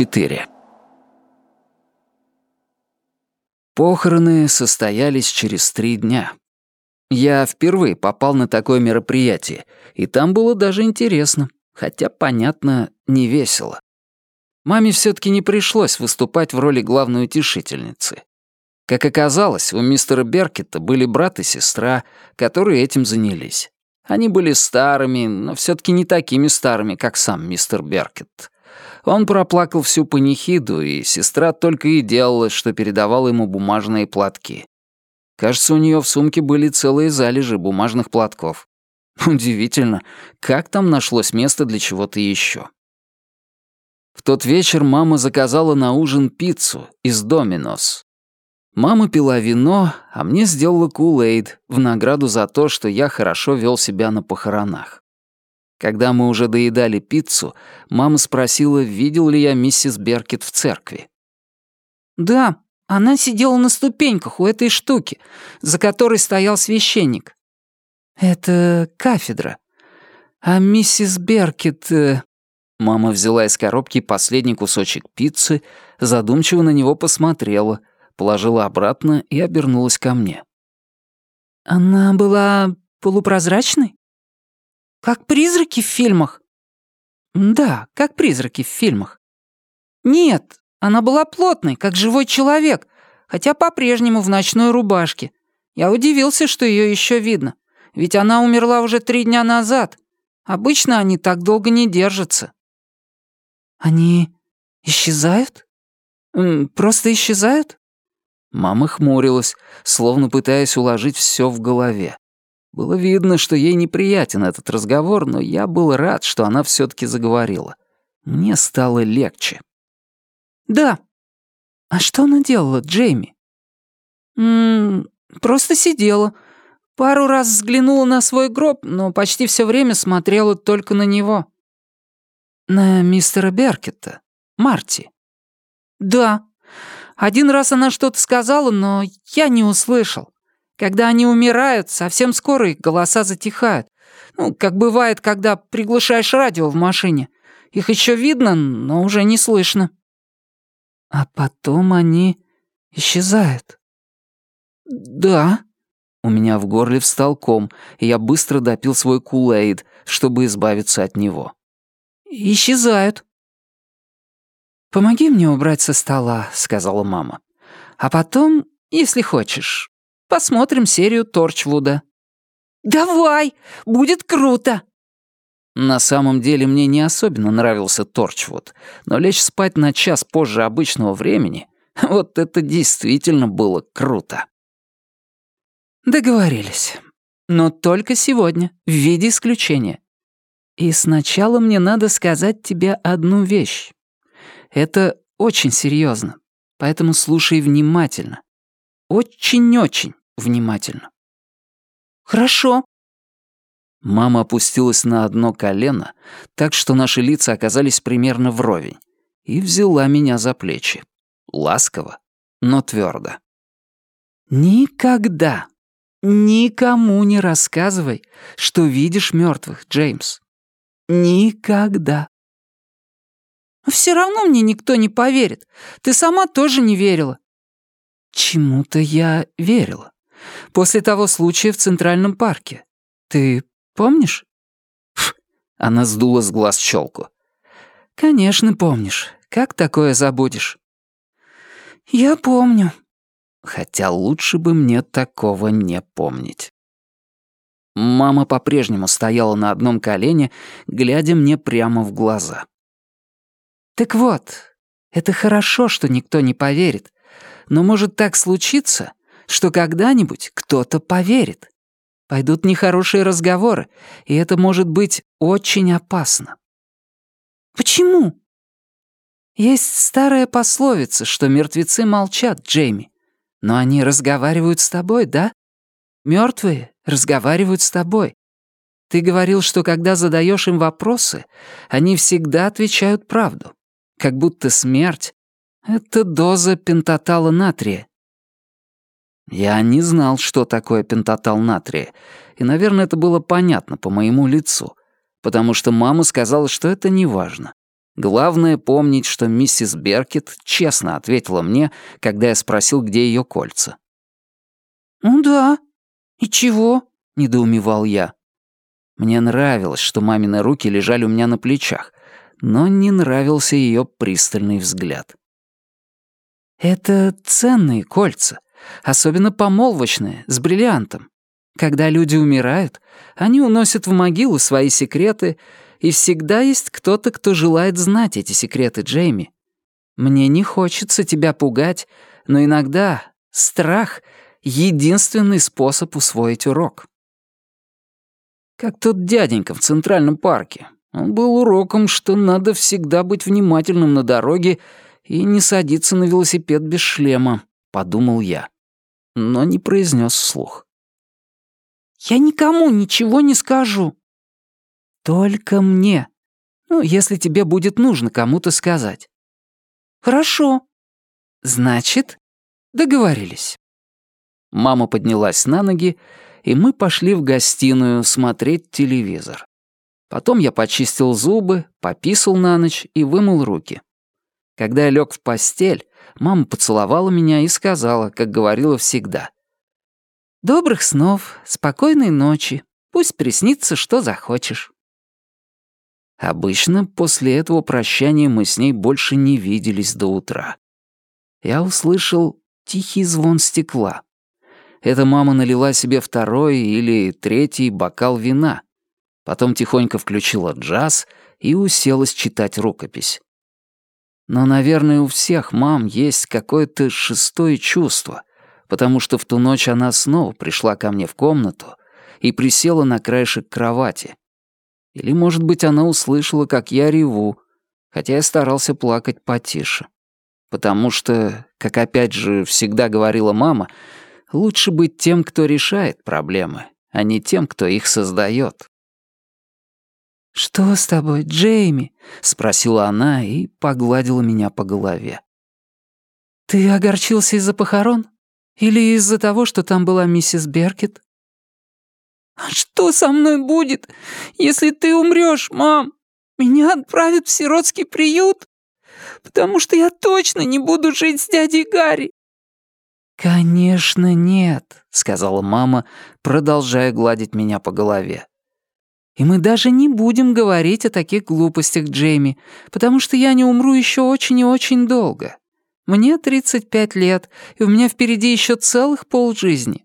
4. Похороны состоялись через три дня. Я впервые попал на такое мероприятие, и там было даже интересно, хотя, понятно, не весело. Маме все таки не пришлось выступать в роли главной утешительницы. Как оказалось, у мистера Беркета были брат и сестра, которые этим занялись. Они были старыми, но все таки не такими старыми, как сам мистер Беркет. Он проплакал всю панихиду, и сестра только и делала, что передавала ему бумажные платки. Кажется, у нее в сумке были целые залежи бумажных платков. Удивительно, как там нашлось место для чего-то еще. В тот вечер мама заказала на ужин пиццу из Доминос. Мама пила вино, а мне сделала кулейд в награду за то, что я хорошо вел себя на похоронах. Когда мы уже доедали пиццу, мама спросила, видел ли я миссис Беркет в церкви. «Да, она сидела на ступеньках у этой штуки, за которой стоял священник». «Это кафедра. А миссис Беркет...» э... Мама взяла из коробки последний кусочек пиццы, задумчиво на него посмотрела, положила обратно и обернулась ко мне. «Она была полупрозрачной?» Как призраки в фильмах? Да, как призраки в фильмах. Нет, она была плотной, как живой человек, хотя по-прежнему в ночной рубашке. Я удивился, что ее еще видно, ведь она умерла уже три дня назад. Обычно они так долго не держатся. Они исчезают? Просто исчезают? Мама хмурилась, словно пытаясь уложить все в голове. Было видно, что ей неприятен этот разговор, но я был рад, что она все таки заговорила. Мне стало легче. «Да. А что она делала, Джейми?» «М -м, просто сидела. Пару раз взглянула на свой гроб, но почти все время смотрела только на него». «На мистера Беркета? Марти?» «Да. Один раз она что-то сказала, но я не услышал. Когда они умирают, совсем скоро их голоса затихают. Ну, как бывает, когда приглушаешь радио в машине. Их еще видно, но уже не слышно. А потом они исчезают. Да. У меня в горле встал ком, и я быстро допил свой кулейд, чтобы избавиться от него. Исчезают. «Помоги мне убрать со стола», — сказала мама. «А потом, если хочешь, Посмотрим серию Торчвуда». «Давай! Будет круто!» На самом деле мне не особенно нравился Торчвуд, но лечь спать на час позже обычного времени — вот это действительно было круто. Договорились. Но только сегодня, в виде исключения. И сначала мне надо сказать тебе одну вещь. Это очень серьезно, поэтому слушай внимательно. Очень-очень внимательно. «Хорошо». Мама опустилась на одно колено, так что наши лица оказались примерно вровень, и взяла меня за плечи. Ласково, но твердо. «Никогда, никому не рассказывай, что видишь мертвых, Джеймс. Никогда». «Все равно мне никто не поверит. Ты сама тоже не верила». «Чему-то я верила после того случая в Центральном парке. Ты помнишь?» Ф, Она сдула с глаз челку. «Конечно помнишь. Как такое забудешь?» «Я помню». Хотя лучше бы мне такого не помнить. Мама по-прежнему стояла на одном колене, глядя мне прямо в глаза. «Так вот, это хорошо, что никто не поверит, но может так случиться, что когда-нибудь кто-то поверит. Пойдут нехорошие разговоры, и это может быть очень опасно. Почему? Есть старая пословица, что мертвецы молчат, Джейми. Но они разговаривают с тобой, да? Мертвые разговаривают с тобой. Ты говорил, что когда задаешь им вопросы, они всегда отвечают правду. Как будто смерть — это доза пентатала натрия, я не знал, что такое пентатал натрия, и, наверное, это было понятно по моему лицу, потому что мама сказала, что это не важно. Главное помнить, что миссис Беркет честно ответила мне, когда я спросил, где ее кольца. «Ну да. И чего?» — недоумевал я. Мне нравилось, что мамины руки лежали у меня на плечах, но не нравился ее пристальный взгляд. «Это ценные кольца, особенно помолвочные, с бриллиантом. Когда люди умирают, они уносят в могилу свои секреты, и всегда есть кто-то, кто желает знать эти секреты, Джейми. Мне не хочется тебя пугать, но иногда страх — единственный способ усвоить урок». Как тот дяденька в Центральном парке. Он был уроком, что надо всегда быть внимательным на дороге и не садиться на велосипед без шлема, подумал я. Но не произнес вслух. «Я никому ничего не скажу». «Только мне. Ну, если тебе будет нужно кому-то сказать». «Хорошо. Значит, договорились». Мама поднялась на ноги и мы пошли в гостиную смотреть телевизор. Потом я почистил зубы, пописал на ночь и вымыл руки. Когда я лег в постель, мама поцеловала меня и сказала, как говорила всегда. «Добрых снов, спокойной ночи, пусть приснится, что захочешь». Обычно после этого прощания мы с ней больше не виделись до утра. Я услышал тихий звон стекла эта мама налила себе второй или третий бокал вина. Потом тихонько включила джаз и уселась читать рукопись. Но, наверное, у всех мам есть какое-то шестое чувство, потому что в ту ночь она снова пришла ко мне в комнату и присела на краешек кровати. Или, может быть, она услышала, как я реву, хотя я старался плакать потише. Потому что, как опять же всегда говорила мама, Лучше быть тем, кто решает проблемы, а не тем, кто их создает. «Что с тобой, Джейми?» — спросила она и погладила меня по голове. «Ты огорчился из-за похорон? Или из-за того, что там была миссис Беркет?» «А что со мной будет, если ты умрёшь, мам? Меня отправят в сиротский приют? Потому что я точно не буду жить с дядей Гарри. «Конечно нет», — сказала мама, продолжая гладить меня по голове. «И мы даже не будем говорить о таких глупостях, Джейми, потому что я не умру еще очень и очень долго. Мне 35 лет, и у меня впереди еще целых полжизни».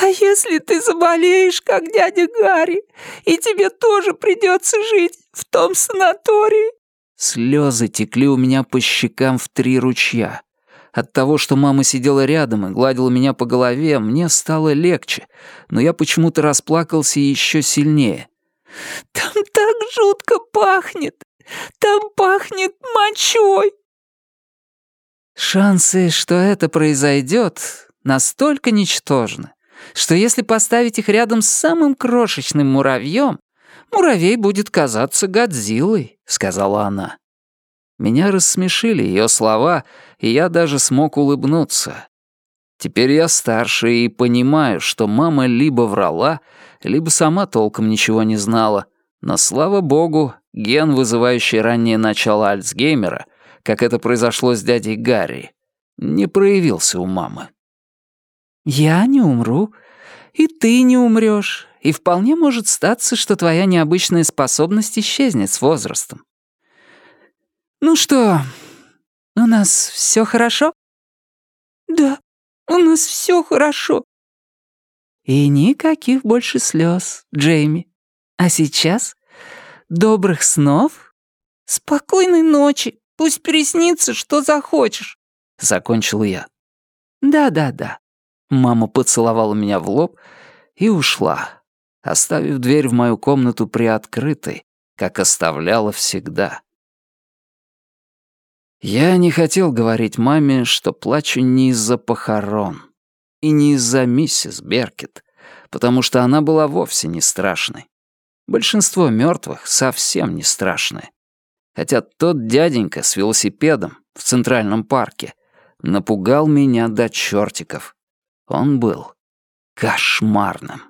«А если ты заболеешь, как дядя Гарри, и тебе тоже придется жить в том санатории?» Слезы текли у меня по щекам в три ручья. От того, что мама сидела рядом и гладила меня по голове, мне стало легче, но я почему-то расплакался еще сильнее. «Там так жутко пахнет! Там пахнет мочой!» Шансы, что это произойдет, настолько ничтожны, что если поставить их рядом с самым крошечным муравьем, муравей будет казаться Годзиллой, сказала она. Меня рассмешили ее слова, и я даже смог улыбнуться. Теперь я старше и понимаю, что мама либо врала, либо сама толком ничего не знала. Но, слава богу, ген, вызывающий раннее начало Альцгеймера, как это произошло с дядей Гарри, не проявился у мамы. «Я не умру, и ты не умрёшь, и вполне может статься, что твоя необычная способность исчезнет с возрастом. «Ну что, у нас все хорошо?» «Да, у нас все хорошо». «И никаких больше слез, Джейми. А сейчас добрых снов, спокойной ночи, пусть приснится, что захочешь», — закончил я. «Да-да-да». Мама поцеловала меня в лоб и ушла, оставив дверь в мою комнату приоткрытой, как оставляла всегда. Я не хотел говорить маме, что плачу не из-за похорон и не из-за миссис Беркет, потому что она была вовсе не страшной. Большинство мертвых совсем не страшные. Хотя тот дяденька с велосипедом в Центральном парке напугал меня до чертиков. Он был кошмарным.